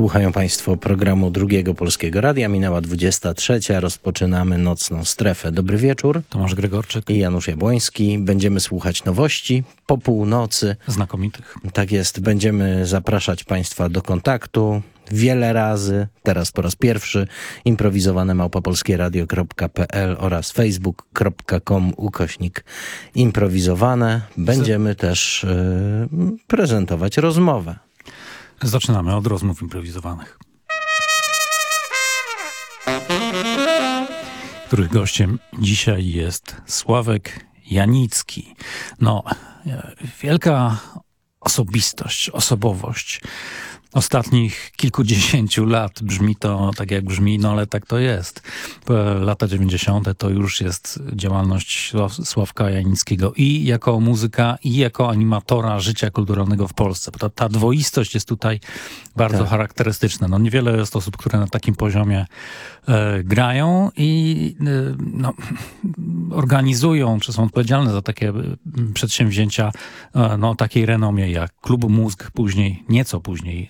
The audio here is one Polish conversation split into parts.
Słuchają Państwo programu Drugiego Polskiego Radia. Minęła 23. Rozpoczynamy nocną strefę. Dobry wieczór. Tomasz Gregorczyk i Janusz Jabłoński. Będziemy słuchać nowości po północy. Znakomitych. Tak jest. Będziemy zapraszać Państwa do kontaktu wiele razy, teraz po raz pierwszy, improwizowane małpopolskieradio.pl oraz facebook.com ukośnik improwizowane. Będziemy też yy, prezentować rozmowę. Zaczynamy od rozmów improwizowanych. Których gościem dzisiaj jest Sławek Janicki. No, wielka osobistość, osobowość ostatnich kilkudziesięciu lat. Brzmi to tak jak brzmi, no ale tak to jest. Lata 90. to już jest działalność Sławka Janickiego i jako muzyka, i jako animatora życia kulturalnego w Polsce. Ta, ta dwoistość jest tutaj bardzo tak. charakterystyczna. No niewiele jest osób, które na takim poziomie e, grają i e, no, organizują, czy są odpowiedzialne za takie przedsięwzięcia e, no, takiej renomie jak Klub Mózg, później, nieco później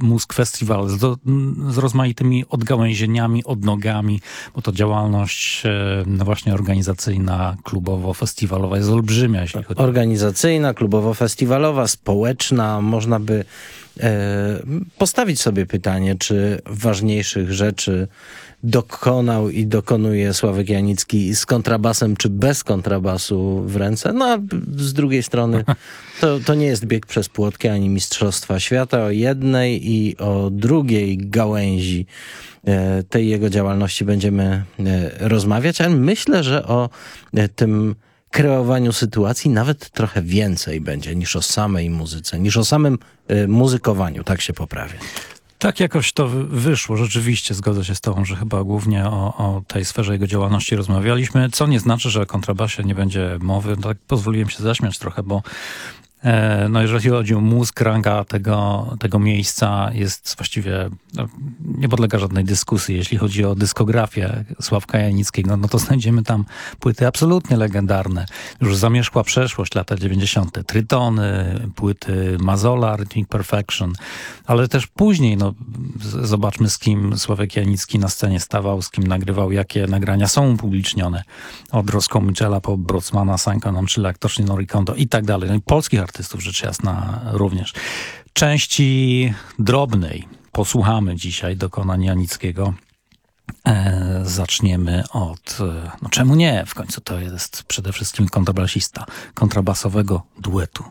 Mózg Festiwal z, z rozmaitymi odgałęzieniami, odnogami, bo to działalność e, no właśnie organizacyjna, klubowo-festiwalowa jest olbrzymia. Jeśli chodzi... Organizacyjna, klubowo-festiwalowa, społeczna, można by e, postawić sobie pytanie, czy ważniejszych rzeczy dokonał i dokonuje Sławek Janicki z kontrabasem czy bez kontrabasu w ręce. No a z drugiej strony to, to nie jest bieg przez płotki ani Mistrzostwa Świata. O jednej i o drugiej gałęzi e, tej jego działalności będziemy e, rozmawiać, ale myślę, że o e, tym kreowaniu sytuacji nawet trochę więcej będzie niż o samej muzyce, niż o samym muzykowaniu, tak się poprawię. Tak jakoś to wyszło. Rzeczywiście zgodzę się z tobą, że chyba głównie o, o, tej sferze jego działalności rozmawialiśmy, co nie znaczy, że o kontrabasie nie będzie mowy. Tak pozwoliłem się zaśmiać trochę, bo no jeżeli chodzi o mózg, ranga tego, tego miejsca jest właściwie, no, nie podlega żadnej dyskusji. Jeśli chodzi o dyskografię Sławka Janickiego, no to znajdziemy tam płyty absolutnie legendarne. Już zamierzchła przeszłość, lata 90. Trytony, płyty Mazola, Rhythmic Perfection, ale też później, no zobaczmy z kim Sławek Janicki na scenie stawał, z kim nagrywał, jakie nagrania są upublicznione. Od Roscoe Michela po Brocmana, Sanka Namczyla, Tocznie Norikondo i tak dalej. No i polskich artystów rzecz jasna również. Części drobnej posłuchamy dzisiaj dokonań Janickiego. E, zaczniemy od, e, no czemu nie? W końcu to jest przede wszystkim kontrabasista kontrabasowego duetu.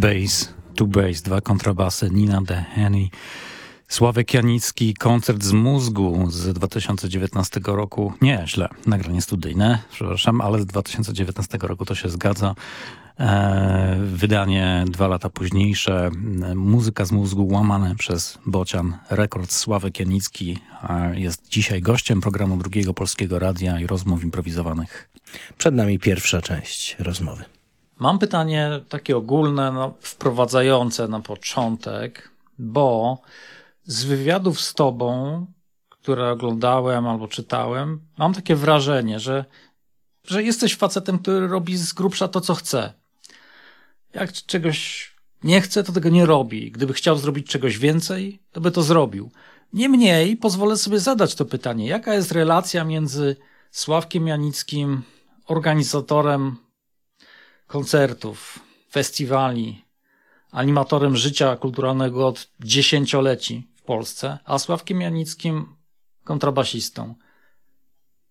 Bass, two bass, dwa kontrabasy, Nina De Henny, Sławek Janicki, koncert z mózgu z 2019 roku. Nie, źle, nagranie studyjne, przepraszam, ale z 2019 roku to się zgadza. E, wydanie dwa lata późniejsze, muzyka z mózgu łamane przez Bocian. Rekord Sławek Janicki jest dzisiaj gościem programu Drugiego Polskiego Radia i rozmów improwizowanych. Przed nami pierwsza część rozmowy. Mam pytanie takie ogólne, no, wprowadzające na początek, bo z wywiadów z tobą, które oglądałem albo czytałem, mam takie wrażenie, że, że jesteś facetem, który robi z grubsza to, co chce. Jak czegoś nie chce, to tego nie robi. Gdyby chciał zrobić czegoś więcej, to by to zrobił. Niemniej pozwolę sobie zadać to pytanie. Jaka jest relacja między Sławkiem Janickim, organizatorem koncertów, festiwali, animatorem życia kulturalnego od dziesięcioleci w Polsce, a Sławkiem Janickim kontrabasistą.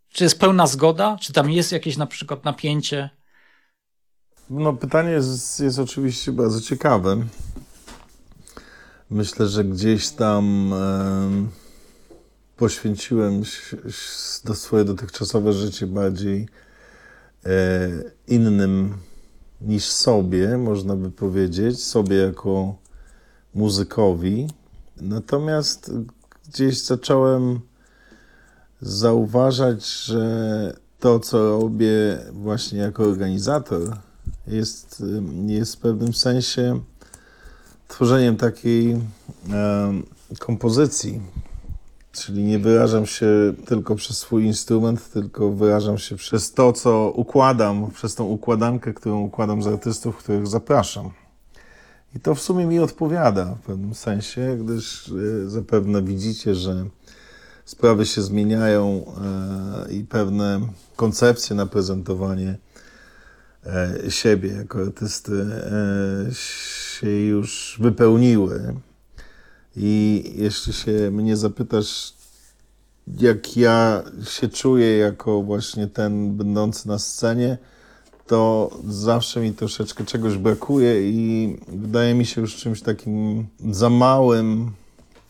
Czy jest pełna zgoda? Czy tam jest jakieś na przykład napięcie? No, pytanie jest, jest oczywiście bardzo ciekawe. Myślę, że gdzieś tam e, poświęciłem do swoje dotychczasowe życie bardziej e, innym niż sobie, można by powiedzieć, sobie jako muzykowi. Natomiast gdzieś zacząłem zauważać, że to, co robię właśnie jako organizator, jest, jest w pewnym sensie tworzeniem takiej e, kompozycji. Czyli nie wyrażam się tylko przez swój instrument, tylko wyrażam się przez to, co układam, przez tą układankę, którą układam z artystów, których zapraszam. I to w sumie mi odpowiada w pewnym sensie, gdyż e, zapewne widzicie, że sprawy się zmieniają e, i pewne koncepcje na prezentowanie e, siebie jako artysty się już wypełniły. I jeśli się mnie zapytasz, jak ja się czuję jako właśnie ten będący na scenie, to zawsze mi troszeczkę czegoś brakuje i wydaje mi się już czymś takim za małym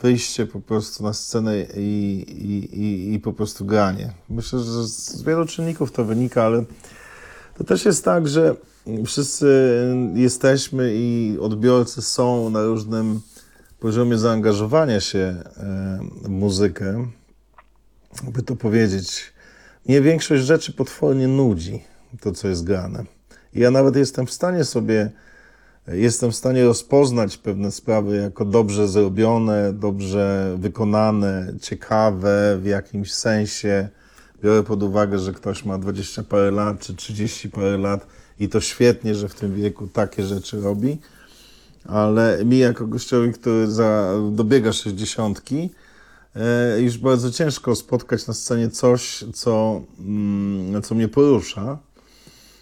wyjście po prostu na scenę i, i, i, i po prostu granie. Myślę, że z wielu czynników to wynika, ale to też jest tak, że wszyscy jesteśmy i odbiorcy są na różnym poziomie zaangażowania się e, w muzykę, by to powiedzieć, mnie większość rzeczy potwornie nudzi, to co jest grane. Ja nawet jestem w stanie sobie, jestem w stanie rozpoznać pewne sprawy jako dobrze zrobione, dobrze wykonane, ciekawe w jakimś sensie. Biorę pod uwagę, że ktoś ma 20 parę lat czy 30 parę lat i to świetnie, że w tym wieku takie rzeczy robi ale mi jako gościowi, który za, dobiega 60, e, już bardzo ciężko spotkać na scenie coś, co, mm, co mnie porusza.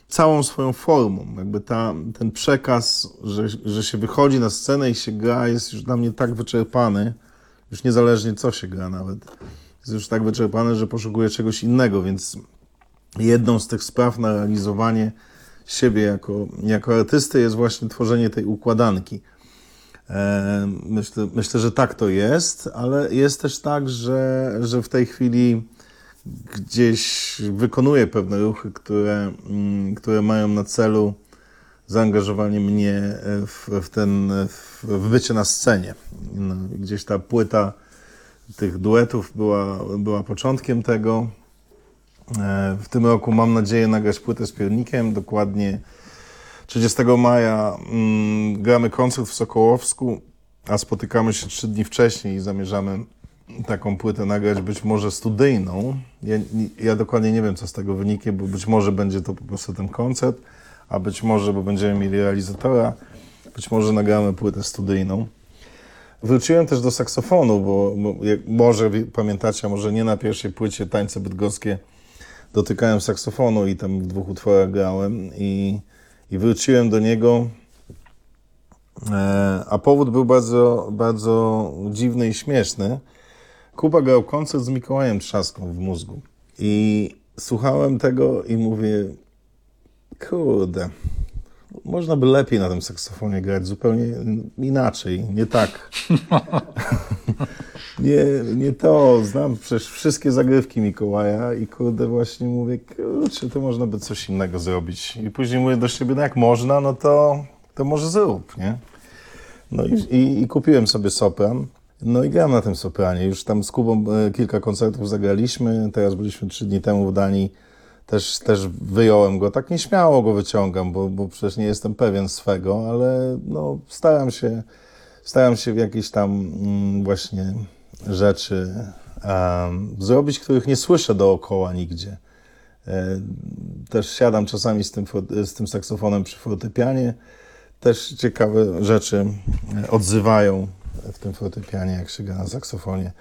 Całą swoją formą, jakby ta, ten przekaz, że, że się wychodzi na scenę i się gra, jest już dla mnie tak wyczerpany, już niezależnie co się gra nawet, jest już tak wyczerpany, że poszukuję czegoś innego, więc jedną z tych spraw na realizowanie siebie jako, jako artysty jest właśnie tworzenie tej układanki. E, myślę, myślę, że tak to jest, ale jest też tak, że, że w tej chwili gdzieś wykonuję pewne ruchy, które, mm, które mają na celu zaangażowanie mnie w, w ten, w bycie na scenie. No, gdzieś ta płyta tych duetów była, była początkiem tego. E, w tym roku mam nadzieję nagrać płytę z piernikiem. Dokładnie 30 maja mm, gramy koncert w Sokołowsku, a spotykamy się trzy dni wcześniej i zamierzamy taką płytę nagrać, być może studyjną. Ja, ja dokładnie nie wiem, co z tego wyniknie, bo być może będzie to po prostu ten koncert, a być może, bo będziemy mieli realizatora, być może nagramy płytę studyjną. Wróciłem też do saksofonu, bo, bo może pamiętacie, a może nie na pierwszej płycie Tańce Bydgoskie dotykałem saksofonu i tam w dwóch utworach grałem i, i wróciłem do niego. E, a powód był bardzo, bardzo dziwny i śmieszny. Kuba grał koncert z Mikołajem Trzaską w mózgu. I słuchałem tego i mówię, kurde, Można by lepiej na tym saksofonie grać, zupełnie inaczej, nie tak. nie, nie to, znam przecież wszystkie zagrywki Mikołaja i kurde właśnie mówię, kurczę, to można by coś innego zrobić. I później mówię do siebie, no jak można, no to, to może zrób, nie? No i, i, i kupiłem sobie sopran. No i gram na tym sopranie. Już tam z Kubą e, kilka koncertów zagraliśmy. Teraz byliśmy trzy dni temu w Danii. Też, też wyjąłem go. Tak nieśmiało go wyciągam, bo, bo przecież nie jestem pewien swego, ale no, staram się, staram się w jakieś tam mm, właśnie rzeczy um, zrobić, których nie słyszę dookoła nigdzie. E, też siadam czasami z tym, z tym saksofonem przy fortepianie. Też ciekawe rzeczy e, odzywają w tym fortepianie, jak się gra na saksofonie.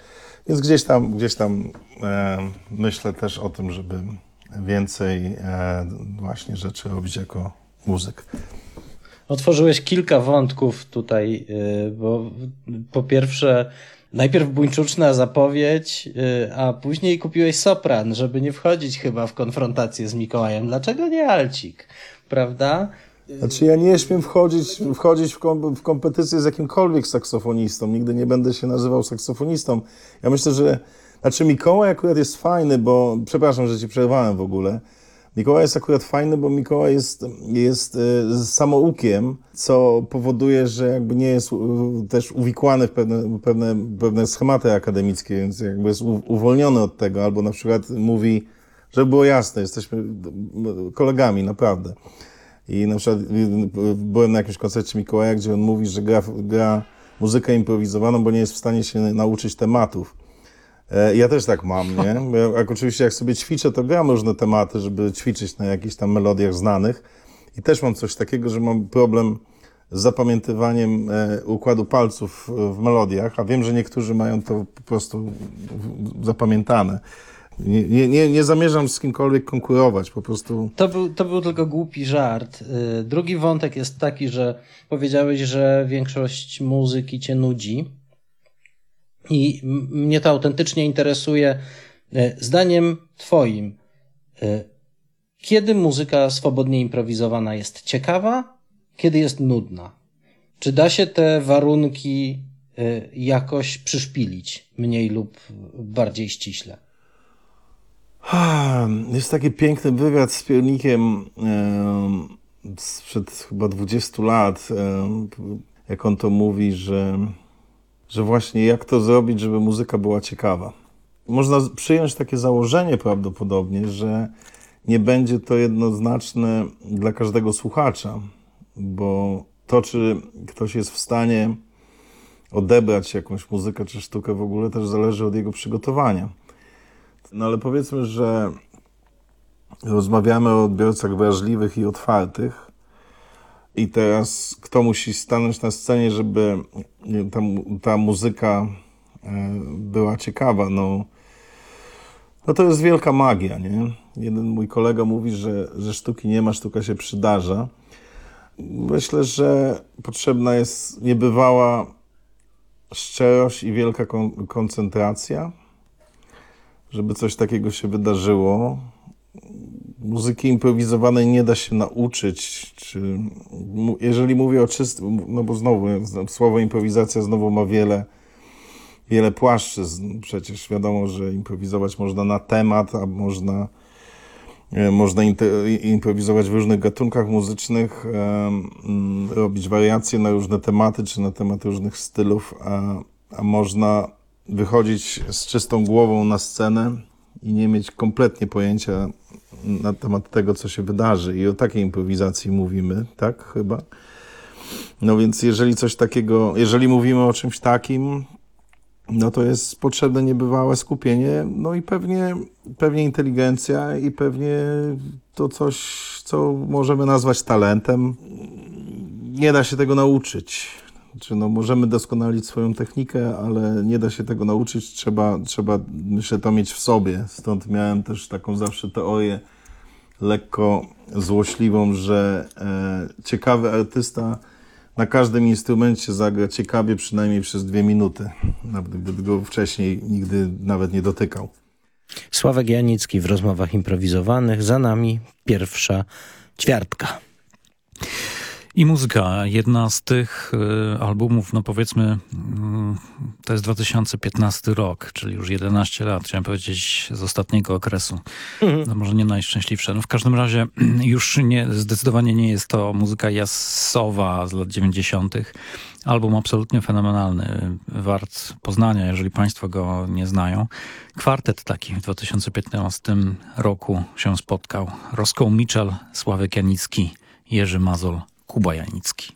Więc gdzieś tam, gdzieś tam e, myślę też o tym, żeby więcej e, właśnie rzeczy robić jako muzyk. Otworzyłeś kilka wątków tutaj, y, bo po pierwsze najpierw buńczuczna zapowiedź, y, a później kupiłeś sopran, żeby nie wchodzić chyba w konfrontację z Mikołajem. Dlaczego nie Alcik? Prawda? Znaczy ja nie śmiem wchodzić, wchodzić w, kom, w kompetycję z jakimkolwiek saksofonistą. Nigdy nie będę się nazywał saksofonistą. Ja myślę, że... Znaczy Mikołaj akurat jest fajny, bo... Przepraszam, że ci przerwałem w ogóle. Mikołaj jest akurat fajny, bo Mikołaj jest, jest y, samoukiem, co powoduje, że jakby nie jest y, też uwikłany w pewne, pewne, pewne schematy akademickie, więc jakby jest uwolniony od tego, albo na przykład mówi, żeby było jasne, jesteśmy kolegami, naprawdę. I na przykład byłem na jakimś koncercie Mikołaja, gdzie on mówi, że gra, gra muzykę improwizowaną, bo nie jest w stanie się nauczyć tematów. E, ja też tak mam, nie? Jak oczywiście jak sobie ćwiczę, to gram różne tematy, żeby ćwiczyć na jakichś tam melodiach znanych. I też mam coś takiego, że mam problem z zapamiętywaniem e, układu palców w melodiach, a wiem, że niektórzy mają to po prostu zapamiętane. Nie, nie, nie zamierzam z kimkolwiek konkurować, po prostu. To był, to był tylko głupi żart. Drugi wątek jest taki, że powiedziałeś, że większość muzyki cię nudzi. I mnie to autentycznie interesuje. Y, zdaniem Twoim, y, kiedy muzyka swobodnie improwizowana jest ciekawa, kiedy jest nudna? Czy da się te warunki jakoś przyszpilić, mniej lub bardziej ściśle? Jest taki piękny wywiad z piernikiem sprzed chyba 20 lat, jak on to mówi, że, że właśnie jak to zrobić, żeby muzyka była ciekawa. Można przyjąć takie założenie prawdopodobnie, że nie będzie to jednoznaczne dla każdego słuchacza, bo to, czy ktoś jest w stanie odebrać jakąś muzykę czy sztukę w ogóle, też zależy od jego przygotowania. No ale powiedzmy, że rozmawiamy o odbiorcach wrażliwych i otwartych. I teraz kto musi stanąć na scenie, żeby ta, ta muzyka e, była ciekawa? No, no to jest wielka magia, nie? Jeden mój kolega mówi, że, że sztuki nie ma, sztuka się przydarza. Myślę, że potrzebna jest niebywała szczerość i wielka kon koncentracja żeby coś takiego się wydarzyło. Muzyki improwizowanej nie da się nauczyć. Czy, jeżeli mówię o czystym, no bo znowu słowo improwizacja znowu ma wiele, wiele płaszczyzn. Przecież wiadomo, że improwizować można na temat, a można, e, można improwizować w różnych gatunkach muzycznych, robić wariacje na różne tematy, czy na tematy różnych stylów, a, a można wychodzić z czystą głową na scenę i nie mieć kompletnie pojęcia na temat tego, co się wydarzy. I o takiej improwizacji mówimy, tak? Chyba. No więc jeżeli coś takiego, jeżeli mówimy o czymś takim, no to jest potrzebne niebywałe skupienie, no i pewnie, pewnie inteligencja i pewnie to coś, co możemy nazwać talentem. Nie da się tego nauczyć. Czy no, możemy doskonalić swoją technikę, ale nie da się tego nauczyć. Trzeba, trzeba, myślę, to mieć w sobie. Stąd miałem też taką zawsze teorię lekko złośliwą, że e, ciekawy artysta na każdym instrumencie zagra ciekawie przynajmniej przez dwie minuty, nawet gdyby go wcześniej nigdy nawet nie dotykał. Sławek Janicki w rozmowach improwizowanych. Za nami pierwsza ćwiartka. I muzyka. Jedna z tych y, albumów, no powiedzmy, mm, to jest 2015 rok, czyli już 11 lat, chciałem powiedzieć, z ostatniego okresu. No może nie najszczęśliwsze. No w każdym razie już nie, zdecydowanie nie jest to muzyka jasowa z lat 90. Album absolutnie fenomenalny, wart poznania, jeżeli Państwo go nie znają. Kwartet taki w 2015 roku się spotkał. Roscoe Mitchell, Sławek Janicki, Jerzy Mazol, Kuba Janicki.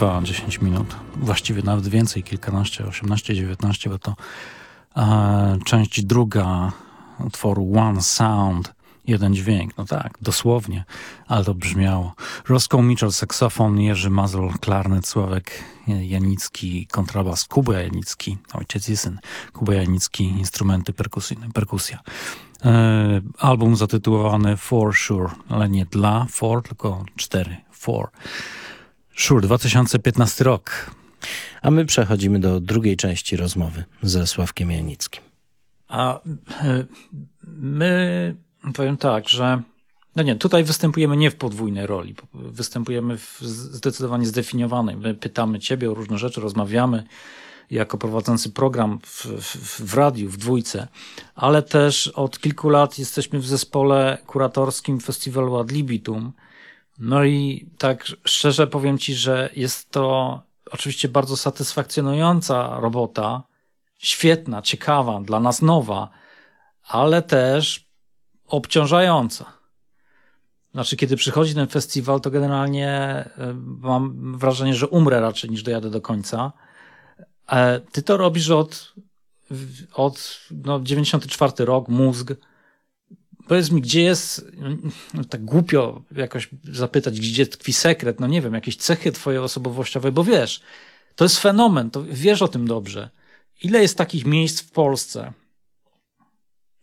Utwór trwa 10 minut. Właściwie nawet więcej, kilkanaście, 18, 19, bo to e, część druga utworu One Sound, jeden dźwięk. No tak, dosłownie, ale to brzmiało. Roscoe Mitchell, saksofon, Jerzy Mazur, klarnet, Sławek Janicki, kontrabas, Kuba Janicki, ojciec i syn, Kuba Janicki, instrumenty perkusyjne, perkusja. E, album zatytułowany For Sure, ale nie dla For, tylko cztery, For. Sure, 2015 rok. A my przechodzimy do drugiej części rozmowy ze Sławkiem Janickim. A e, my, powiem tak, że no nie, tutaj występujemy nie w podwójnej roli. Występujemy w zdecydowanie zdefiniowanej. My pytamy ciebie o różne rzeczy, rozmawiamy jako prowadzący program w, w, w radiu, w dwójce, ale też od kilku lat jesteśmy w zespole kuratorskim festiwalu Ad Libitum. No i tak szczerze powiem ci, że jest to oczywiście bardzo satysfakcjonująca robota, świetna, ciekawa, dla nas nowa, ale też obciążająca. Znaczy, kiedy przychodzi ten festiwal, to generalnie e, mam wrażenie, że umrę raczej niż dojadę do końca. E, ty to robisz od, od no, 94 rok, mózg. Powiedz mi, gdzie jest, no, tak głupio jakoś zapytać, gdzie tkwi sekret, no nie wiem, jakieś cechy twojej osobowościowej, bo wiesz, to jest fenomen, to wiesz o tym dobrze. Ile jest takich miejsc w Polsce,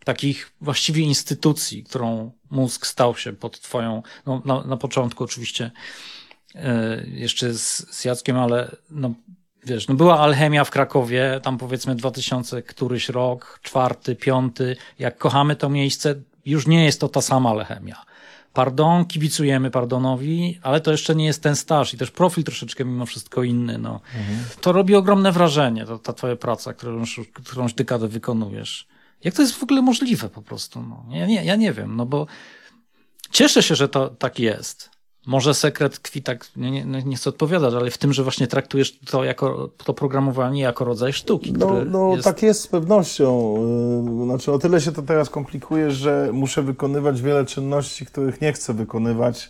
takich właściwie instytucji, którą mózg stał się pod twoją, no, na, na początku oczywiście e, jeszcze z, z Jackiem, ale no, wiesz, no była alchemia w Krakowie, tam powiedzmy 2000 któryś rok, czwarty, piąty, jak kochamy to miejsce, już nie jest to ta sama alchemia. Pardon, kibicujemy Pardonowi, ale to jeszcze nie jest ten staż i też profil troszeczkę mimo wszystko inny. No. Mhm. To robi ogromne wrażenie, to, ta twoja praca, którą, którąś dekadę wykonujesz. Jak to jest w ogóle możliwe po prostu? No, ja, nie, ja nie wiem, no bo cieszę się, że to tak jest. Może sekret tkwi tak, nie, nie, nie chcę odpowiadać, ale w tym, że właśnie traktujesz to jako to programowanie jako rodzaj sztuki. No, no jest... tak jest z pewnością. Y, znaczy o tyle się to teraz komplikuje, że muszę wykonywać wiele czynności, których nie chcę wykonywać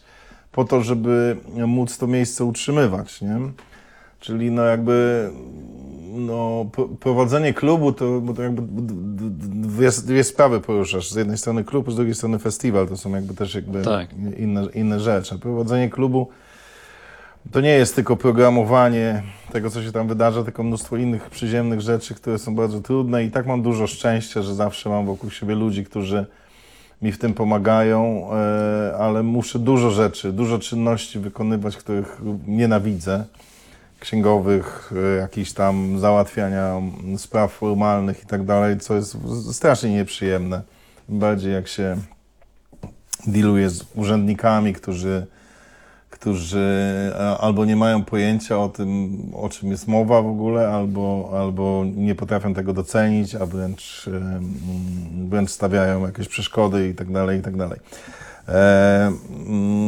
po to, żeby móc to miejsce utrzymywać, nie? Czyli no jakby no, prowadzenie klubu to, bo to jakby dwie, dwie, sprawy poruszasz. Z jednej strony klub, z drugiej strony festiwal. To są jakby też jakby tak. inne, inne rzeczy. Prowadzenie klubu to nie jest tylko programowanie tego, co się tam wydarza, tylko mnóstwo innych przyziemnych rzeczy, które są bardzo trudne i tak mam dużo szczęścia, że zawsze mam wokół siebie ludzi, którzy mi w tym pomagają, e, ale muszę dużo rzeczy, dużo czynności wykonywać, których nienawidzę księgowych, e, jakichś tam załatwiania spraw formalnych i tak dalej, co jest strasznie nieprzyjemne. Bardziej jak się dealuje z urzędnikami, którzy, którzy e, albo nie mają pojęcia o tym, o czym jest mowa w ogóle, albo, albo nie potrafią tego docenić, a wręcz, e, wręcz stawiają jakieś przeszkody i tak dalej, i tak dalej.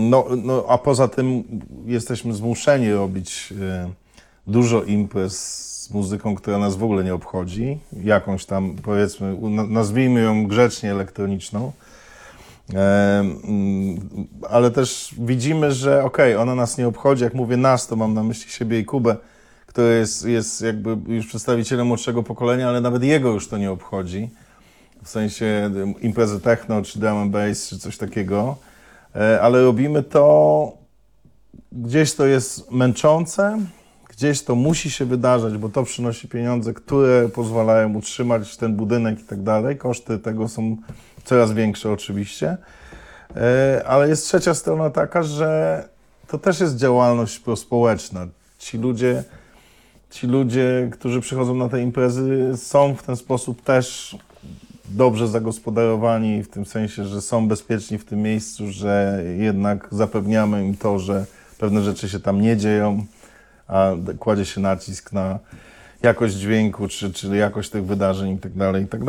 No, no, a poza tym jesteśmy zmuszeni robić dużo imprez z muzyką, która nas w ogóle nie obchodzi, jakąś tam powiedzmy, nazwijmy ją grzecznie elektroniczną, ale też widzimy, że okej, okay, ona nas nie obchodzi, jak mówię nas, to mam na myśli siebie i Kubę, który jest, jest jakby już przedstawicielem młodszego pokolenia, ale nawet jego już to nie obchodzi, w sensie imprezy techno, czy drum and bass, czy coś takiego, e, ale robimy to, gdzieś to jest męczące, Gdzieś to musi się wydarzać, bo to przynosi pieniądze, które pozwalają utrzymać ten budynek i tak dalej. Koszty tego są coraz większe oczywiście. E, ale jest trzecia strona taka, że to też jest działalność prospołeczna. Ci ludzie, ci ludzie, którzy przychodzą na te imprezy, są w ten sposób też dobrze zagospodarowani, w tym sensie, że są bezpieczni w tym miejscu, że jednak zapewniamy im to, że pewne rzeczy się tam nie dzieją a kładzie się nacisk na jakość dźwięku, czy, czy jakość tych wydarzeń i tak dalej, i tak.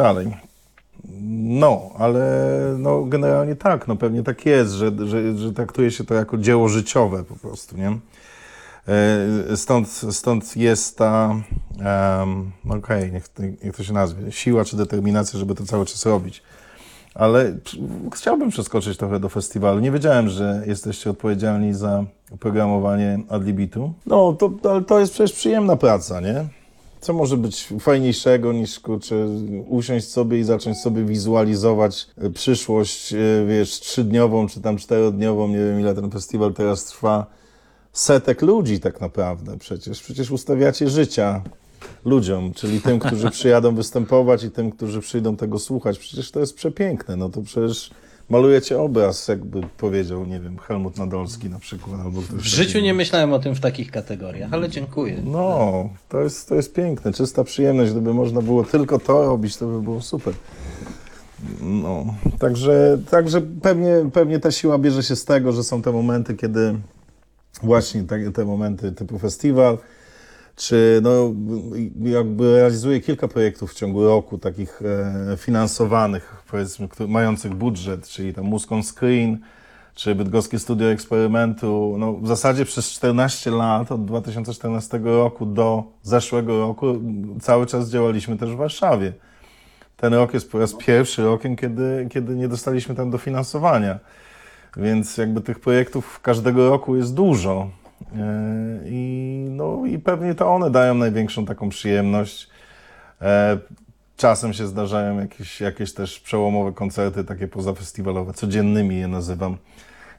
No, ale no, generalnie tak, no pewnie tak jest, że, że, że traktuje się to jako dzieło życiowe po prostu, nie? E, stąd, stąd jest ta, um, okej, okay, niech, niech to się nazwie, siła czy determinacja, żeby to cały czas robić. Ale chciałbym przeskoczyć trochę do festiwalu. Nie wiedziałem, że jesteście odpowiedzialni za programowanie Adlibitu. No, to, ale to jest przecież przyjemna praca, nie? Co może być fajniejszego niż kurczę, usiąść sobie i zacząć sobie wizualizować e, przyszłość, e, wiesz, trzydniową czy tam czterodniową, nie wiem ile ten festiwal teraz trwa. Setek ludzi tak naprawdę przecież. Przecież ustawiacie życia ludziom, czyli tym, którzy przyjadą występować i tym, którzy przyjdą tego słuchać. Przecież to jest przepiękne. No to przecież malujecie obraz, jakby powiedział, nie wiem, Helmut Nadolski na przykład. Albo W życiu nie myślałem o tym w takich kategoriach, ale dziękuję. No, to jest, to jest piękne, czysta przyjemność. Gdyby można było tylko to robić, to by było super. No, także, także pewnie, pewnie ta siła bierze się z tego, że są te momenty, kiedy właśnie te, te momenty typu festiwal, czy no, jakby realizuje kilka projektów w ciągu roku, takich e, finansowanych, powiedzmy, mających budżet, czyli tam on Screen, czy Bydgoskie Studio Eksperymentu. No, w zasadzie przez 14 lat, od 2014 roku do zeszłego roku, cały czas działaliśmy też w Warszawie. Ten rok jest po raz pierwszy rokiem, kiedy, kiedy nie dostaliśmy tam dofinansowania. Więc jakby tych projektów każdego roku jest dużo. E, I, no, I pewnie to one dają największą taką przyjemność. E, czasem się zdarzają jakieś, jakieś też przełomowe koncerty, takie pozafestiwalowe, codziennymi je nazywam,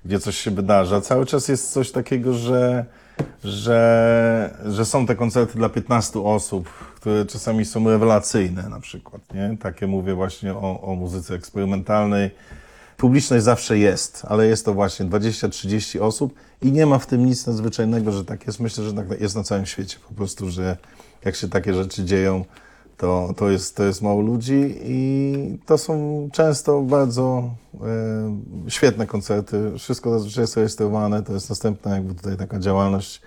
gdzie coś się wydarza. Cały czas jest coś takiego, że, że, że są te koncerty dla 15 osób, które czasami są rewelacyjne na przykład. Nie? Takie mówię właśnie o, o muzyce eksperymentalnej publiczność zawsze jest, ale jest to właśnie 20-30 osób i nie ma w tym nic nadzwyczajnego, że tak jest. Myślę, że tak jest na całym świecie po prostu, że jak się takie rzeczy dzieją, to, to, jest, to jest mało ludzi i to są często bardzo e, świetne koncerty. Wszystko zazwyczaj jest rejestrowane, to jest następna jakby tutaj taka działalność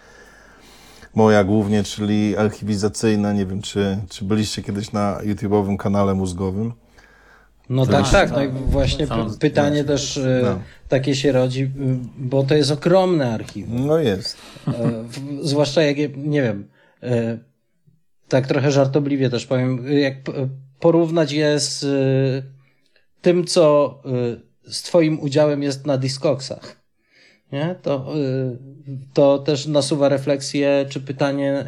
moja głównie, czyli archiwizacyjna. Nie wiem, czy, czy byliście kiedyś na YouTube'owym kanale mózgowym. No tak, tak. No i właśnie pytanie też e, no. takie się rodzi, bo to jest ogromne archiwum. No jest. E, zwłaszcza jak, nie wiem, e, tak trochę żartobliwie też powiem, jak porównać je z tym, co z twoim udziałem jest na Discogsach, nie? To, to też nasuwa refleksję, czy pytanie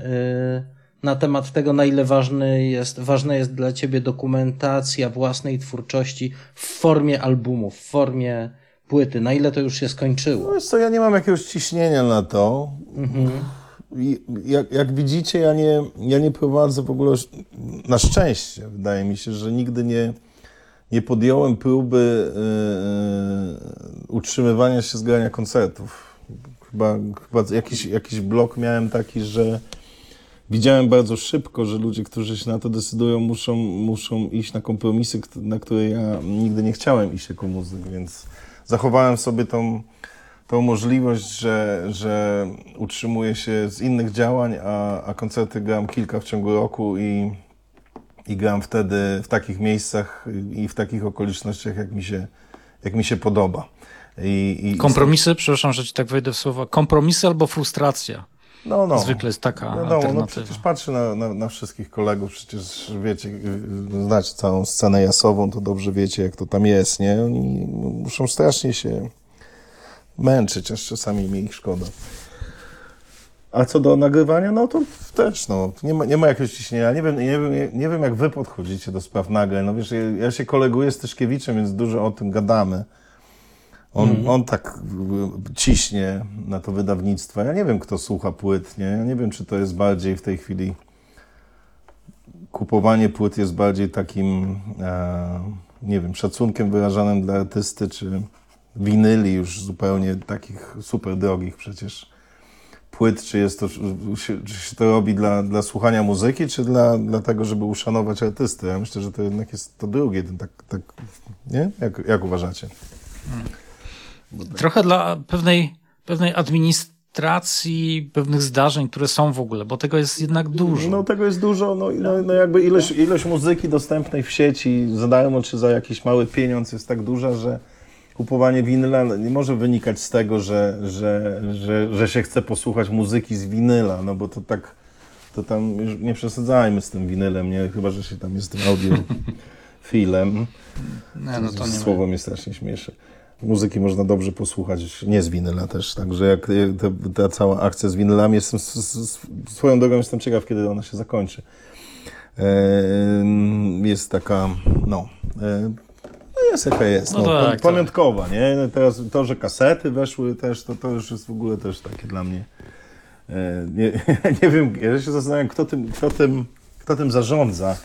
na temat tego, na ile ważny jest, ważna jest dla ciebie dokumentacja własnej twórczości w formie albumu, w formie płyty, na ile to już się skończyło? No co, ja nie mam jakiegoś ciśnienia na to. Mhm. Jak, jak, widzicie, ja nie, ja nie prowadzę w ogóle, na szczęście, wydaje mi się, że nigdy nie, nie podjąłem próby yy, utrzymywania się z grania koncertów. Chyba, chyba jakiś, jakiś blok miałem taki, że widziałem bardzo szybko, że ludzie, którzy się na to decydują, muszą, muszą iść na kompromisy, na które ja nigdy nie chciałem iść jako muzyk, więc zachowałem sobie tą, tą możliwość, że, że utrzymuję się z innych działań, a, a koncerty gram kilka w ciągu roku i, i gram wtedy w takich miejscach i w takich okolicznościach, jak mi się, jak mi się podoba. I, i kompromisy, przepraszam, że ci tak wejdę w słowa, kompromisy albo frustracja? No, no. Zwykle jest taka no, no, no przecież patrzę na, na, na, wszystkich kolegów, przecież wiecie, znacie całą scenę jasową, to dobrze wiecie, jak to tam jest, nie? Oni muszą strasznie się męczyć, aż czasami mi ich szkoda. A co do nagrywania, no to też, no, nie ma, nie ma jakiegoś ciśnienia. Nie wiem, nie, wiem, nie wiem, jak wy podchodzicie do spraw nagrań. No wiesz, ja się koleguję z Tyszkiewiczem, więc dużo o tym gadamy. On, mm. on tak ciśnie na to wydawnictwo. Ja nie wiem, kto słucha płyt, nie? Ja nie wiem, czy to jest bardziej w tej chwili kupowanie płyt jest bardziej takim, e, nie wiem, szacunkiem wyrażanym dla artysty, czy winyli już zupełnie takich super drogich przecież płyt, czy jest to, czy się to robi dla, dla słuchania muzyki, czy dla, dla tego, żeby uszanować artystę. Ja myślę, że to jednak jest to drugie, tak, tak nie? Jak, jak uważacie? Trochę dla pewnej, pewnej administracji, pewnych zdarzeń, które są w ogóle, bo tego jest jednak dużo. No tego jest dużo, no, no, no jakby ilość, ilość muzyki dostępnej w sieci za darmo czy za jakiś mały pieniądz jest tak duża, że kupowanie winyla nie może wynikać z tego, że, że, że, że się chce posłuchać muzyki z winyla, no bo to tak, to tam już nie przesadzajmy z tym winylem, nie? Chyba, że się tam jest tym audio filem. Nie, no to nie Słowo mnie strasznie śmieszy. Muzyki można dobrze posłuchać, nie z winyla też, także jak ta, ta cała akcja z winylami, jestem, swoją drogą jestem ciekaw, kiedy ona się zakończy. Jest taka, no, e, no jest jaka jest, No no, tak, tak. pamiątkowa, nie? No Teraz to, że kasety weszły też, to, to już jest w ogóle też takie dla mnie, e, nie, nie wiem, ja się zastanawiam, kto tym, kto tym, kto tym zarządza,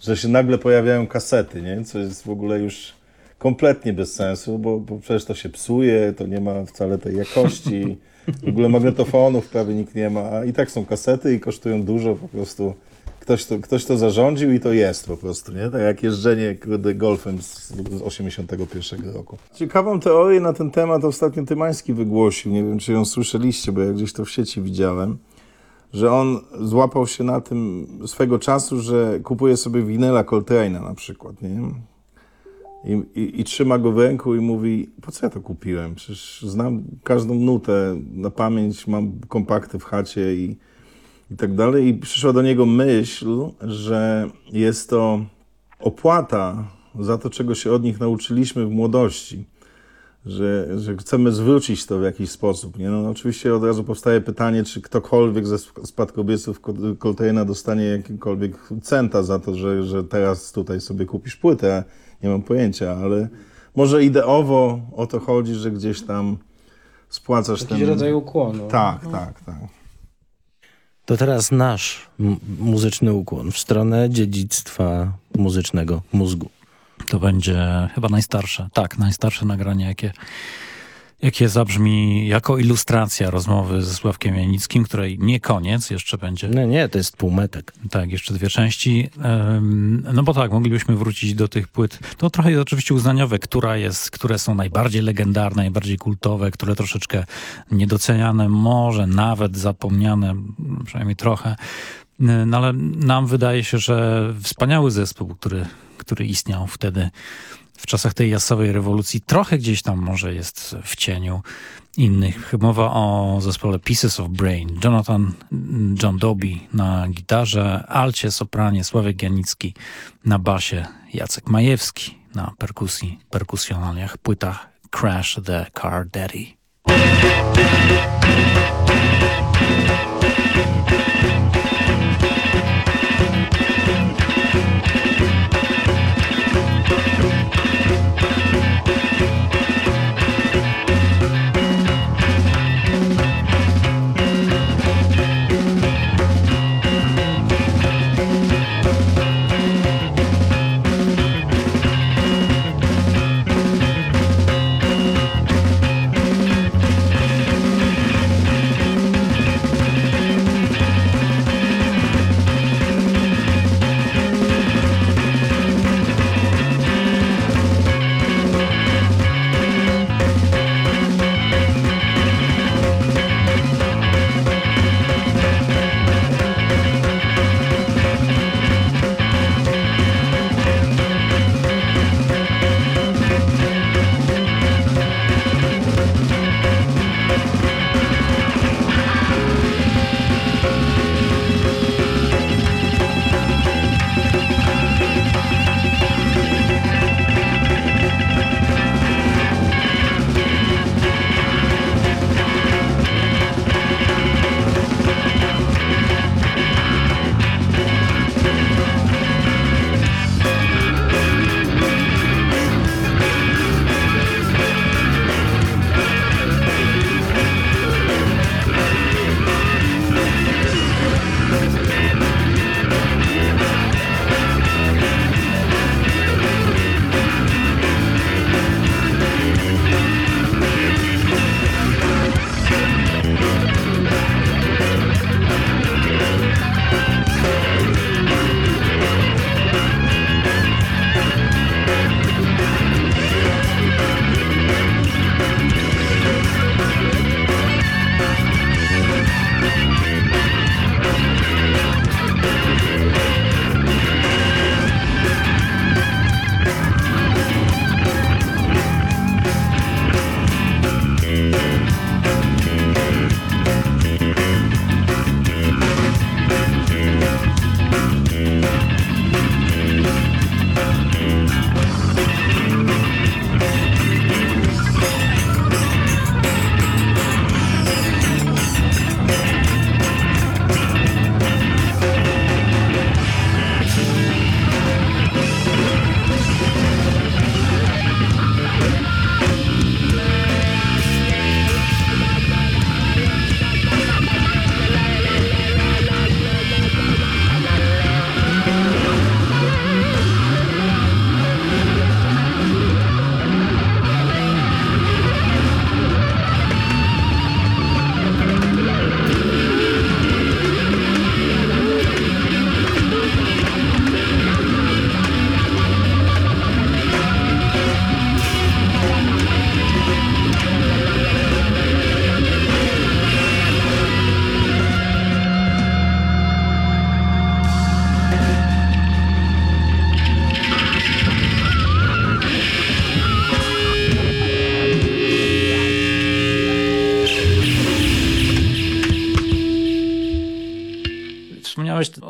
że się nagle pojawiają kasety, nie? Co jest w ogóle już kompletnie bez sensu, bo, bo przecież to się psuje, to nie ma wcale tej jakości. W ogóle magnetofonów prawie nikt nie ma, a i tak są kasety i kosztują dużo po prostu. Ktoś to, ktoś to zarządził i to jest po prostu, nie? Tak jak jeżdżenie golfem z, z 81 roku. Ciekawą teorię na ten temat ostatnio Tymański wygłosił, nie wiem czy ją słyszeliście, bo ja gdzieś to w sieci widziałem że on złapał się na tym swego czasu, że kupuje sobie winyla Coltrane'a na przykład, nie? I, i, I trzyma go w ręku i mówi, po co ja to kupiłem? Przecież znam każdą nutę na pamięć, mam kompakty w chacie i, i tak dalej. I przyszła do niego myśl, że jest to opłata za to, czego się od nich nauczyliśmy w młodości że, że chcemy zwrócić to w jakiś sposób. Nie? No, oczywiście od razu powstaje pytanie, czy ktokolwiek ze sp- spadkobierców Col- Coltrane'a dostanie jakiekolwiek centa za to, że, że teraz tutaj sobie kupisz płytę. Nie mam pojęcia, ale może ideowo o to chodzi, że gdzieś tam spłacasz Jakiś ten... rodzaj ukłonu. Tak, tak, tak. To teraz nasz muzyczny ukłon w stronę dziedzictwa muzycznego mózgu. To będzie chyba najstarsze, tak, najstarsze nagranie, jakie, jakie zabrzmi jako ilustracja rozmowy ze Sławkiem Janickim, której nie koniec, jeszcze będzie No nie, to jest półmetek. Tak, jeszcze dwie części. No bo tak, moglibyśmy wrócić do tych płyt. To trochę jest oczywiście uznaniowe, która jest, które są najbardziej legendarne, najbardziej kultowe, które troszeczkę niedoceniane, może nawet zapomniane, przynajmniej trochę. No ale nam wydaje się, że wspaniały zespół, który, który istniał wtedy w czasach tej jasowej rewolucji, trochę gdzieś tam może jest w cieniu innych. Mowa o zespole Pieces of Brain. Jonathan John Doby na gitarze, alcie, sopranie, Sławek Janicki na basie, Jacek Majewski na perkusji, perkusjonaliach, płytach Crash the Car Daddy.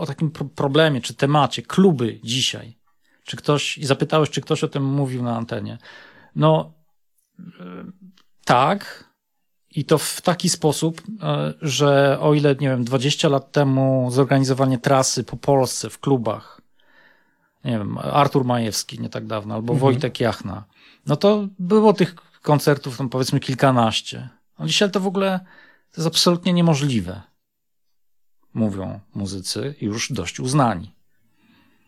Takim pro- problemie, czy temacie, kluby dzisiaj. Czy ktoś, i zapytałeś, czy ktoś o tym mówił na antenie. No, y, tak. I to w taki sposób, y, że o ile, nie wiem, 20 lat temu zorganizowanie trasy po Polsce w klubach, nie wiem, Artur Majewski nie tak dawno, albo Wojtek Jachna, no to było tych koncertów, tam powiedzmy kilkanaście. A dzisiaj to w ogóle to jest absolutnie niemożliwe. Mówią muzycy już dość uznani.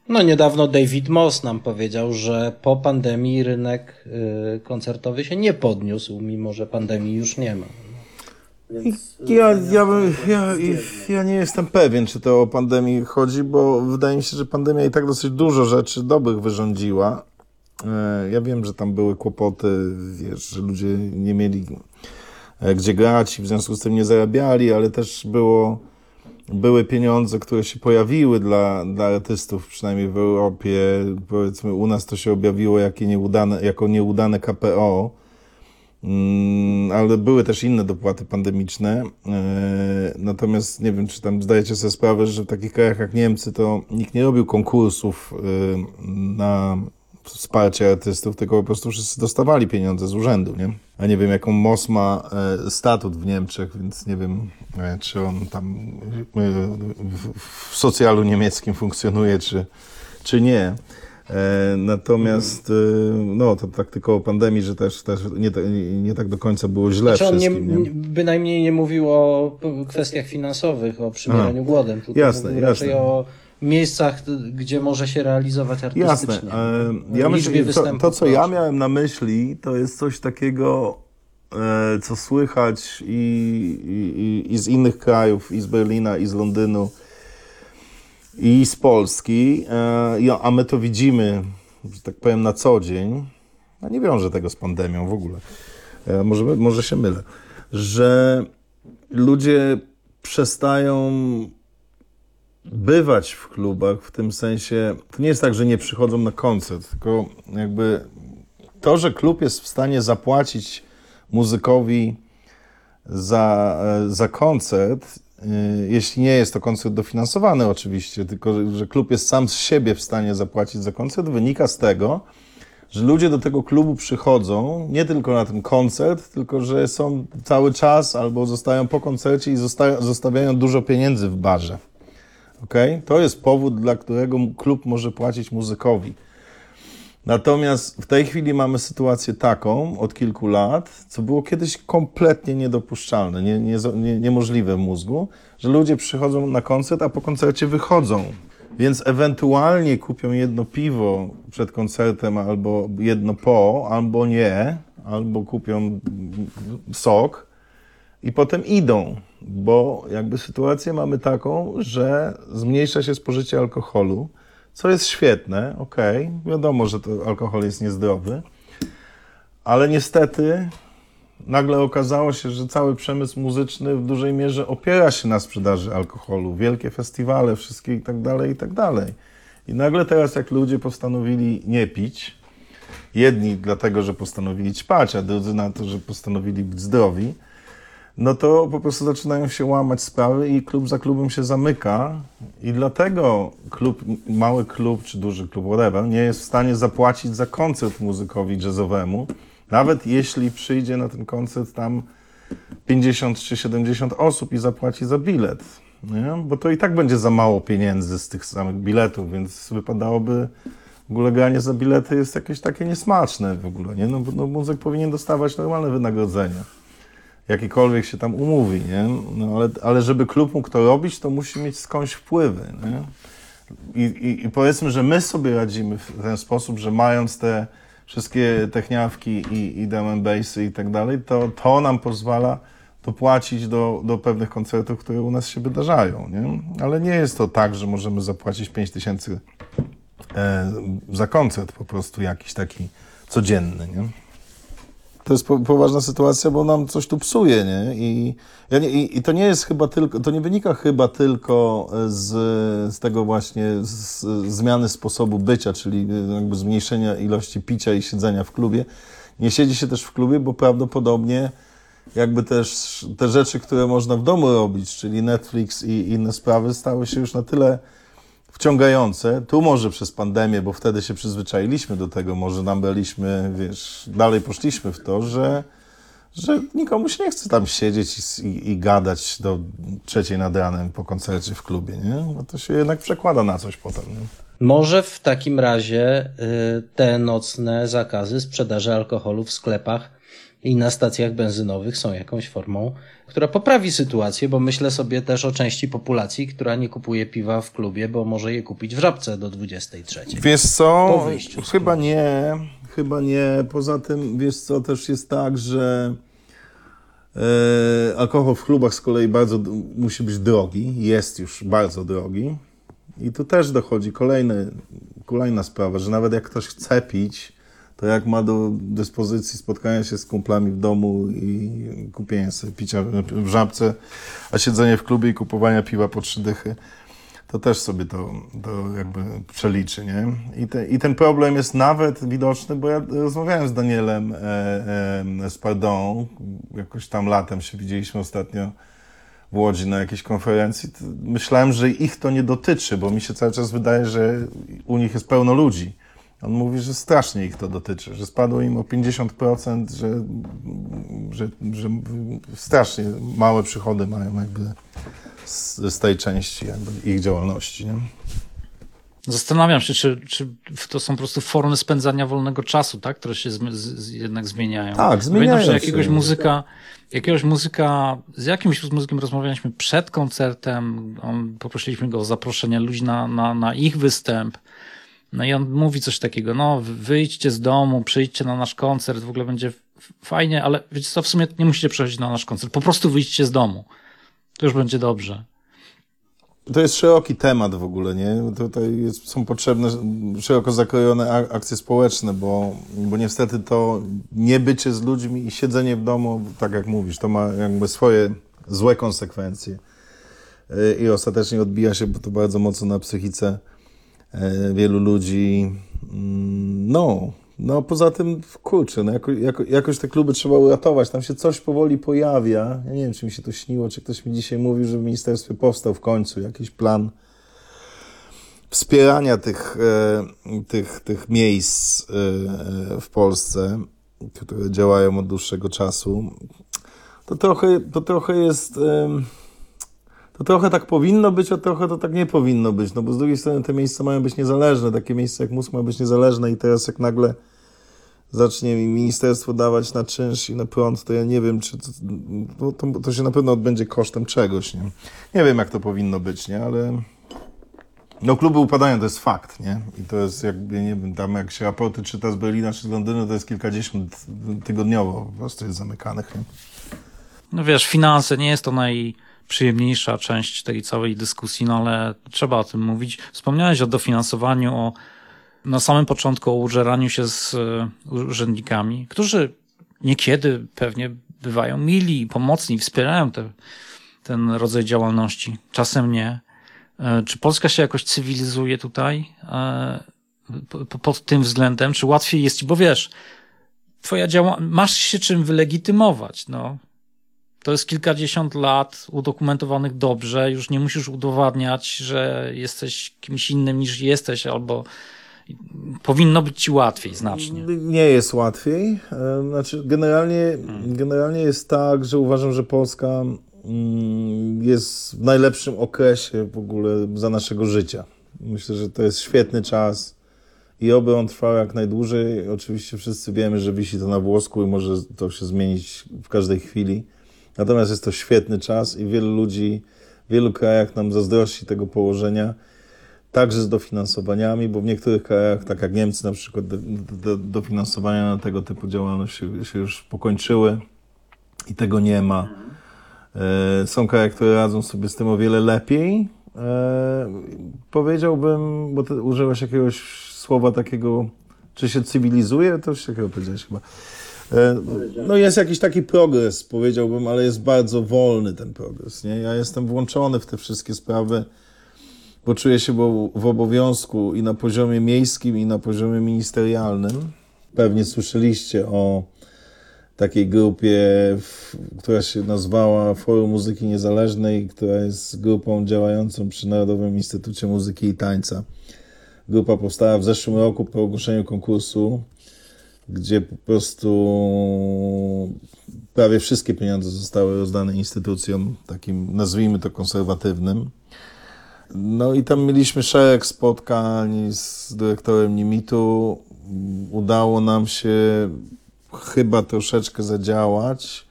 No niedawno David Moss nam powiedział, że po pandemii rynek y, koncertowy się nie podniósł, mimo że pandemii już nie ma. Ja, ja, bym- ja, ja nie jestem pewien, czy to o pandemii chodzi, bo wydaje mi się, że pandemia i tak dosyć dużo rzeczy dobrych wyrządziła. E, Ja wiem, że tam były kłopoty, wiesz, że ludzie nie mieli e, gdzie grać i w związku z tym nie zarabiali, ale też było, były pieniądze, które się pojawiły dla, dla artystów, przynajmniej w Europie. Powiedzmy, u nas to się objawiło jakie nieudane, jako nieudane KPO. Mm, ale były też inne dopłaty pandemiczne. E, Natomiast nie wiem, czy tam zdajecie sobie sprawę, że w takich krajach jak Niemcy to nikt nie robił konkursów e, na wsparcie artystów, tylko po prostu wszyscy dostawali pieniądze z urzędu, nie? A nie wiem, jaką MOS ma e, statut w Niemczech, więc nie wiem, e, czy on tam e, w- socjalu niemieckim funkcjonuje, czy, czy nie. Natomiast, no, to tak tylko o pandemii, że też, też nie, nie, tak do końca było źle Znaczy on nie, wszystkim, nie? bynajmniej nie mówił o kwestiach finansowych, o przymieraniu głodem, tylko Jasne, raczej jasne. o miejscach, gdzie może się realizować artystycznie. Jasne. E, Ja myślę, to, to, co ja miałem na myśli, to jest coś takiego, e, co słychać i, i, i- z innych krajów, i z Berlina, i z Londynu, i z Polski, e, a my to widzimy, że tak powiem, na co dzień. A nie wiążę tego z pandemią w ogóle. E, Może, może się mylę. Że ludzie przestają bywać w klubach, w tym sensie, to nie jest tak, że nie przychodzą na koncert, tylko jakby to, że klub jest w stanie zapłacić muzykowi za, e, za koncert, y, jeśli nie jest to koncert dofinansowany oczywiście, tylko że klub jest sam z siebie w stanie zapłacić za koncert, wynika z tego, że ludzie do tego klubu przychodzą nie tylko na ten koncert, tylko że są cały czas albo zostają po koncercie i zostają, zostawiają dużo pieniędzy w barze. Okay? To jest powód, dla którego klub może płacić muzykowi. Natomiast w tej chwili mamy sytuację taką od kilku lat, co było kiedyś kompletnie niedopuszczalne, nie, nie, nie, niemożliwe w mózgu, że ludzie przychodzą na koncert, a po koncercie wychodzą. Więc ewentualnie kupią jedno piwo przed koncertem, albo jedno po, albo nie, albo kupią sok i potem idą, bo jakby sytuację mamy taką, że zmniejsza się spożycie alkoholu, co jest świetne, okej, wiadomo, że to alkohol jest niezdrowy, ale niestety nagle okazało się, że cały przemysł muzyczny w dużej mierze opiera się na sprzedaży alkoholu, wielkie festiwale, wszystkie i tak dalej, i tak dalej. I nagle teraz jak ludzie postanowili nie pić, jedni dlatego, że postanowili ćpać, a drudzy na to, że postanowili być zdrowi, no to po prostu zaczynają się łamać sprawy i klub za klubem się zamyka i dlatego klub, mały klub czy duży klub, whatever, nie jest w stanie zapłacić za koncert muzykowi jazzowemu, nawet jeśli przyjdzie na ten koncert tam 50 czy 70 osób i zapłaci za bilet, nie? bo to i tak będzie za mało pieniędzy z tych samych biletów, więc wypadałoby w ogóle granie za bilety jest jakieś takie niesmaczne w ogóle, nie? No, no, muzyk powinien dostawać normalne wynagrodzenie jakikolwiek się tam umówi, nie? No, ale, ale żeby klub mógł to robić, to musi mieć skądś wpływy, nie? I, i, I powiedzmy, że my sobie radzimy w ten sposób, że mając te wszystkie techniawki i, i drum bassy i tak dalej, to to nam pozwala dopłacić do, do pewnych koncertów, które u nas się wydarzają, nie? Ale nie jest to tak, że możemy zapłacić 5 tysięcy e, za koncert po prostu jakiś taki codzienny, nie? To jest po, poważna sytuacja, bo nam coś tu psuje, nie? I, i, I to nie jest chyba tylko, to nie wynika chyba tylko z, z tego właśnie z, zmiany sposobu bycia, czyli jakby zmniejszenia ilości picia i siedzenia w klubie. Nie siedzi się też w klubie, bo prawdopodobnie jakby też te rzeczy, które można w domu robić, czyli Netflix i inne sprawy, stały się już na tyle wciągające. Tu może przez pandemię, bo wtedy się przyzwyczailiśmy do tego, może nabraliśmy, wiesz, dalej poszliśmy w to, że, że nikomu się nie chce tam siedzieć i, i, i gadać do trzeciej nad ranem po koncercie w klubie, nie? Bo to się jednak przekłada na coś potem, nie? Może w takim razie y, te nocne zakazy sprzedaży alkoholu w sklepach i na stacjach benzynowych są jakąś formą, która poprawi sytuację, bo myślę sobie też o części populacji, która nie kupuje piwa w klubie, bo może je kupić w żabce do 23. Wiesz co, chyba nie, chyba nie. Poza tym, wiesz co, też jest tak, że e, alkohol w klubach z kolei bardzo musi być drogi, jest już bardzo drogi. I tu też dochodzi kolejny, kolejna sprawa, że nawet jak ktoś chce pić, to jak ma do dyspozycji spotkania się z kumplami w domu i kupienie sobie picia w żabce, a siedzenie w klubie i kupowania piwa po trzy dychy, to też sobie to, to jakby przeliczy, nie? I, te, I ten problem jest nawet widoczny, bo ja rozmawiałem z Danielem e, e, z jakoś tam latem się widzieliśmy ostatnio w Łodzi na jakiejś konferencji. Myślałem, że ich to nie dotyczy, bo mi się cały czas wydaje, że u nich jest pełno ludzi. On mówi, że strasznie ich to dotyczy, że spadło im o 50%, że, że, że strasznie małe przychody mają jakby z, z tej części jakby ich działalności. Nie? Zastanawiam się, czy, czy to są po prostu formy spędzania wolnego czasu, tak? które się z, z, jednak zmieniają. Tak, zmieniają Pamiętam, że się. jakiegoś muzyka, jakiegoś muzyka, z jakimś muzykiem rozmawialiśmy przed koncertem, on, poprosiliśmy go o zaproszenie ludzi na, na, na ich występ. No i on mówi coś takiego, no wyjdźcie z domu, przyjdźcie na nasz koncert, w ogóle będzie fajnie, ale wiecie co, w sumie nie musicie przychodzić na nasz koncert, po prostu wyjdźcie z domu. To już będzie dobrze. To jest szeroki temat w ogóle, nie? Tutaj jest, są potrzebne szeroko zakrojone ak- akcje społeczne, bo, bo niestety to niebycie z ludźmi i siedzenie w domu, tak jak mówisz, to ma jakby swoje złe konsekwencje. Yy, I ostatecznie odbija się to bardzo mocno na psychice wielu ludzi. Mm, No, no poza tym, kurczę, no jako, jako, jakoś te kluby trzeba uratować. Tam się coś powoli pojawia. Ja nie wiem, czy mi się to śniło, czy ktoś mi dzisiaj mówił, że w ministerstwie powstał w końcu jakiś plan wspierania tych, e, tych, tych miejsc e, e, w Polsce, które działają od dłuższego czasu. To trochę, to trochę jest... to trochę tak powinno być, a trochę to tak nie powinno być. No bo z drugiej strony te miejsca mają być niezależne. Takie miejsce jak mózg ma być niezależne i teraz jak nagle zacznie mi ministerstwo dawać na czynsz i na prąd, to ja nie wiem, czy to, to, to się na pewno odbędzie kosztem czegoś, nie? Nie wiem, jak to powinno być, nie? Ale no kluby upadają, to jest fakt, nie? I to jest jakby, nie wiem, tam jak się raporty czyta z Berlina czy z Londynu, to jest kilkadziesiąt tygodniowo po prostu jest zamykanych, nie? No wiesz, finanse nie jest to najprzyjemniejsza część tej całej dyskusji, no ale trzeba o tym mówić. Wspomniałeś o dofinansowaniu, o na samym początku o użeraniu się z e, urzędnikami, którzy niekiedy pewnie bywają mili, pomocni, wspierają te, ten rodzaj działalności. Czasem nie. E, Czy Polska się jakoś cywilizuje tutaj e, po- po- pod tym względem? Czy łatwiej jest ci, bo wiesz, twoja działa, masz się czym wylegitymować, no. To jest kilkadziesiąt lat udokumentowanych dobrze, już nie musisz udowadniać, że jesteś kimś innym niż jesteś, albo powinno być ci łatwiej znacznie. Nie jest łatwiej. E, Znaczy, generalnie, generalnie jest tak, że uważam, że Polska mm, jest w najlepszym okresie w ogóle za naszego życia. Myślę, że to jest świetny czas i oby on trwał jak najdłużej. Oczywiście wszyscy wiemy, że wisi to na włosku i może to się zmienić w każdej chwili. Natomiast jest to świetny czas i wielu ludzi w wielu krajach nam zazdrości tego położenia także z dofinansowaniami, bo w niektórych krajach, tak jak Niemcy na przykład, do, do, dofinansowania na tego typu działalność się, się już pokończyły i tego nie ma. E, Są kraje, które radzą sobie z tym o wiele lepiej. E, Powiedziałbym, bo ty użyłeś jakiegoś słowa takiego, czy się cywilizuje, to już takiego powiedziałeś chyba. E, No jest jakiś taki progres, powiedziałbym, ale jest bardzo wolny ten progres. Nie? Ja jestem włączony w te wszystkie sprawy bo czuję się w obowiązku i na poziomie miejskim, i na poziomie ministerialnym. Pewnie słyszeliście o takiej grupie, która się nazwała Forum Muzyki Niezależnej, która jest grupą działającą przy Narodowym Instytucie Muzyki i Tańca. Grupa powstała w zeszłym roku po ogłoszeniu konkursu, gdzie po prostu prawie wszystkie pieniądze zostały rozdane instytucjom, takim nazwijmy to konserwatywnym. No i tam mieliśmy szereg spotkań z dyrektorem Nimitu. Udało nam się chyba troszeczkę zadziałać.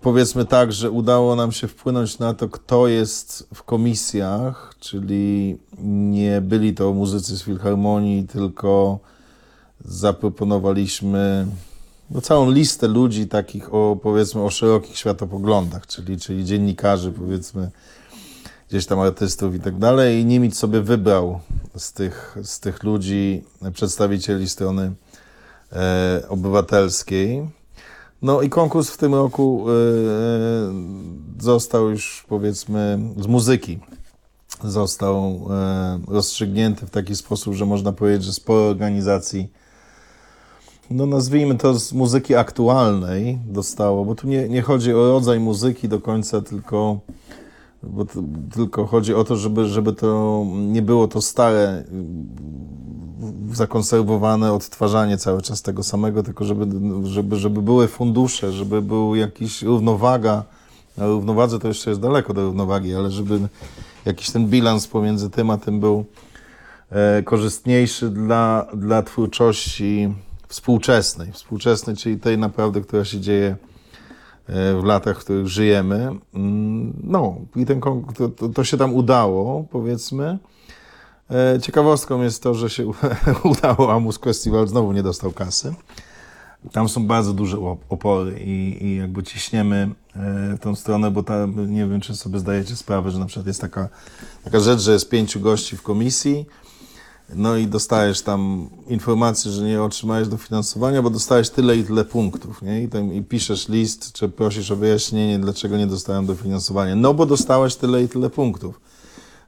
Powiedzmy tak, że udało nam się wpłynąć na to, kto jest w komisjach, czyli nie byli to muzycy z filharmonii, tylko zaproponowaliśmy no, całą listę ludzi takich o, powiedzmy, o szerokich światopoglądach, czyli, czyli dziennikarzy, powiedzmy, gdzieś tam artystów i tak dalej i Niemiec sobie wybrał z tych, z tych ludzi przedstawicieli strony e, obywatelskiej. No i konkurs w tym roku e, został już powiedzmy z muzyki został e, rozstrzygnięty w taki sposób, że można powiedzieć, że sporo organizacji no nazwijmy to z muzyki aktualnej dostało, bo tu nie, nie chodzi o rodzaj muzyki do końca, tylko bo tylko chodzi o to, żeby, żeby to nie było to stare, zakonserwowane odtwarzanie cały czas tego samego, tylko żeby, żeby, żeby były fundusze, żeby był jakiś równowaga, na równowadze to jeszcze jest daleko do równowagi, ale żeby jakiś ten bilans pomiędzy tym a tym był e, korzystniejszy dla, dla twórczości współczesnej, współczesnej, czyli tej naprawdę, która się dzieje w latach, w których żyjemy. No i ten, to, to, się tam udało, powiedzmy. E, ciekawostką jest to, że się udało, a Mus Festival znowu nie dostał kasy. Tam są bardzo duże opory i, i jakby ciśniemy w tą stronę, bo tam, nie wiem, czy sobie zdajecie sprawę, że na przykład jest taka, taka rzecz, że jest pięciu gości w komisji, no i dostajesz tam informację, że nie otrzymałeś dofinansowania, bo dostałeś tyle i tyle punktów, nie? I, tam, I piszesz list, czy prosisz o wyjaśnienie, dlaczego nie dostałem dofinansowania. No bo dostałeś tyle i tyle punktów.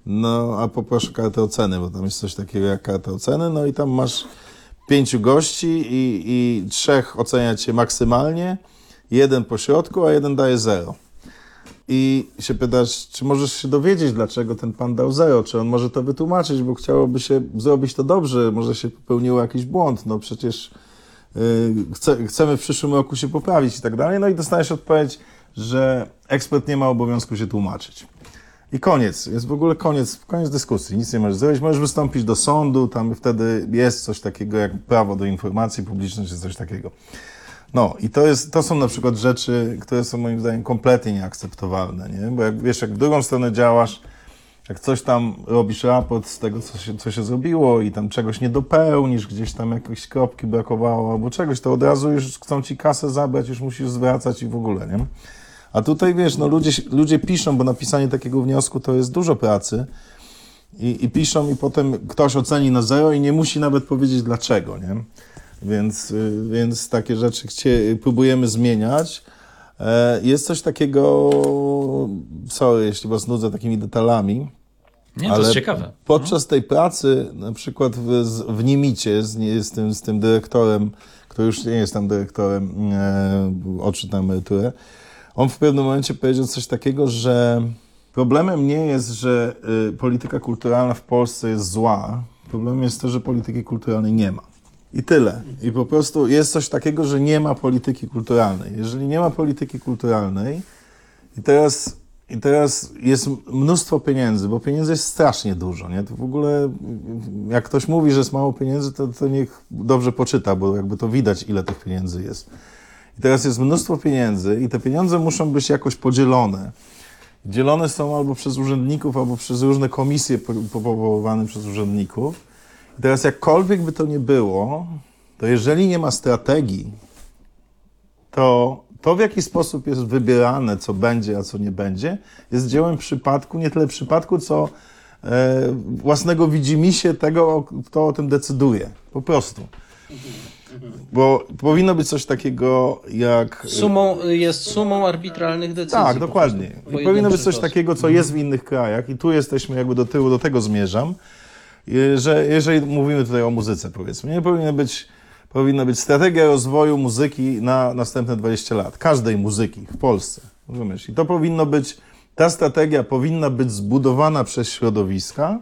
No, a poproszę kartę oceny, bo tam jest coś takiego jak karta oceny, no i tam masz pięciu gości i, i trzech ocenia cię maksymalnie, jeden po środku, a jeden daje zero i się pytasz, czy możesz się dowiedzieć, dlaczego ten pan dał zero, czy on może to wytłumaczyć, bo chciałoby się zrobić to dobrze, może się popełniło jakiś błąd, no przecież yy, chce, chcemy w przyszłym roku się poprawić i tak dalej, no i dostajesz odpowiedź, że ekspert nie ma obowiązku się tłumaczyć. I koniec, jest w ogóle koniec, koniec dyskusji, nic nie możesz zrobić, możesz wystąpić do sądu, tam wtedy jest coś takiego jak prawo do informacji publicznej, czy coś takiego. No i to, jest, to są na przykład rzeczy, które są moim zdaniem kompletnie nieakceptowalne, nie? Bo jak wiesz, jak w drugą stronę działasz, jak coś tam robisz raport z tego, co się, co się zrobiło i tam czegoś nie dopełnisz, gdzieś tam jakieś kropki brakowało albo czegoś, to od razu już chcą ci kasę zabrać, już musisz zwracać i w ogóle, nie? A tutaj wiesz, no ludzie, ludzie piszą, bo napisanie takiego wniosku to jest dużo pracy i, i piszą i potem ktoś oceni na zero i nie musi nawet powiedzieć dlaczego, nie? Więc, y, więc takie rzeczy chcie, próbujemy zmieniać. E, jest coś takiego, sorry, jeśli was nudzę takimi detalami, nie, to ale jest ciekawe. Podczas tej pracy, na przykład w, w Niemicie z, z, tym, z tym dyrektorem, który już nie jest tam dyrektorem, e, odszedł na emeryturę, on w pewnym momencie powiedział coś takiego, że problemem nie jest, że y, polityka kulturalna w Polsce jest zła. Problemem jest to, że polityki kulturalnej nie ma. I tyle. I po prostu jest coś takiego, że nie ma polityki kulturalnej. Jeżeli nie ma polityki kulturalnej i teraz, i teraz jest mnóstwo pieniędzy, bo pieniędzy jest strasznie dużo, nie? To w ogóle, jak ktoś mówi, że jest mało pieniędzy, to, to niech dobrze poczyta, bo jakby to widać, ile tych pieniędzy jest. I teraz jest mnóstwo pieniędzy i te pieniądze muszą być jakoś podzielone. Dzielone są albo przez urzędników, albo przez różne komisje powoływane przez urzędników. I teraz jakkolwiek by to nie było, to jeżeli nie ma strategii, to to, w jaki sposób jest wybierane, co będzie, a co nie będzie, jest dziełem przypadku, nie tyle przypadku, co e, własnego widzimisię tego, kto o tym decyduje. Po prostu. Bo powinno być coś takiego jak. Sumą, jest sumą arbitralnych decyzji. Tak, dokładnie. I powinno być coś takiego, co jest w innych krajach, i tu jesteśmy jakby do tyłu, do tego zmierzam że jeżeli mówimy tutaj o muzyce, powiedzmy, nie powinien być powinna być strategia rozwoju muzyki na następne 20 lat. Każdej muzyki w Polsce. Rozumiesz? I to powinno być, ta strategia powinna być zbudowana przez środowiska,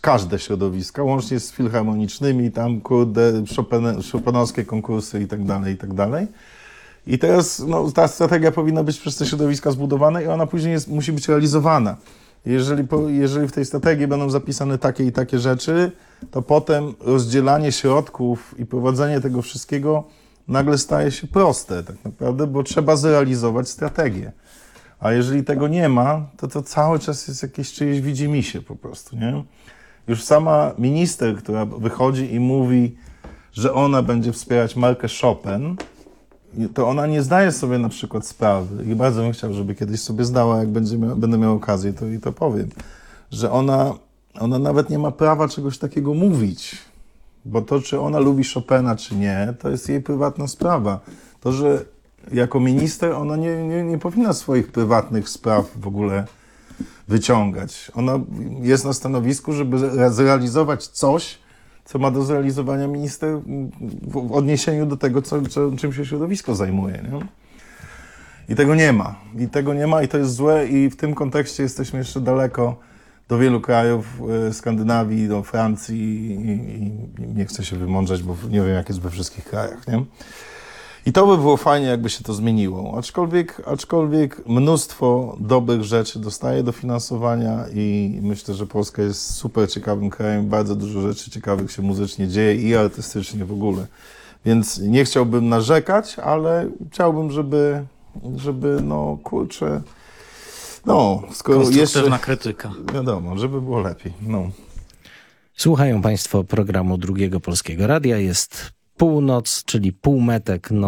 każde środowiska, łącznie z filharmonicznymi, tam kurde, Chopin, Chopinowskie konkursy i tak dalej, i tak dalej. I teraz no, ta strategia powinna być przez te środowiska zbudowana i ona później jest, musi być realizowana. Jeżeli, jeżeli w tej strategii będą zapisane takie i takie rzeczy, to potem rozdzielanie środków i prowadzenie tego wszystkiego nagle staje się proste tak naprawdę, bo trzeba zrealizować strategię. A jeżeli tego nie ma, to to cały czas jest jakieś czyjeś widzimisię po prostu, nie? Już sama minister, która wychodzi i mówi, że ona będzie wspierać markę Chopin, to ona nie zdaje sobie na przykład sprawy i bardzo bym chciał, żeby kiedyś sobie zdała, jak będzie mia- będę miał okazję, to i to powiem, że ona, ona nawet nie ma prawa czegoś takiego mówić, bo to, czy ona lubi Chopina, czy nie, to jest jej prywatna sprawa. To, że jako minister ona nie, nie, nie powinna swoich prywatnych spraw w ogóle wyciągać. Ona jest na stanowisku, żeby zre- zrealizować coś, co ma do zrealizowania minister w odniesieniu do tego, co, co, czym się środowisko zajmuje. Nie? I tego nie ma. I tego nie ma i to jest złe i w tym kontekście jesteśmy jeszcze daleko do wielu krajów e, Skandynawii, do Francji i, i nie chcę się wymądrzać, bo nie wiem jak jest we wszystkich krajach. Nie? I to by było fajnie, jakby się to zmieniło. Aczkolwiek, aczkolwiek mnóstwo dobrych rzeczy dostaje dofinansowania i myślę, że Polska jest super ciekawym krajem. Bardzo dużo rzeczy ciekawych się muzycznie dzieje i artystycznie w ogóle. Więc nie chciałbym narzekać, ale chciałbym, żeby, żeby no kurczę, no, skoro jeszcze, krytyka. wiadomo, żeby było lepiej, no. Słuchają Państwo programu Drugiego Polskiego Radia. Jest północ, czyli półmetek. No,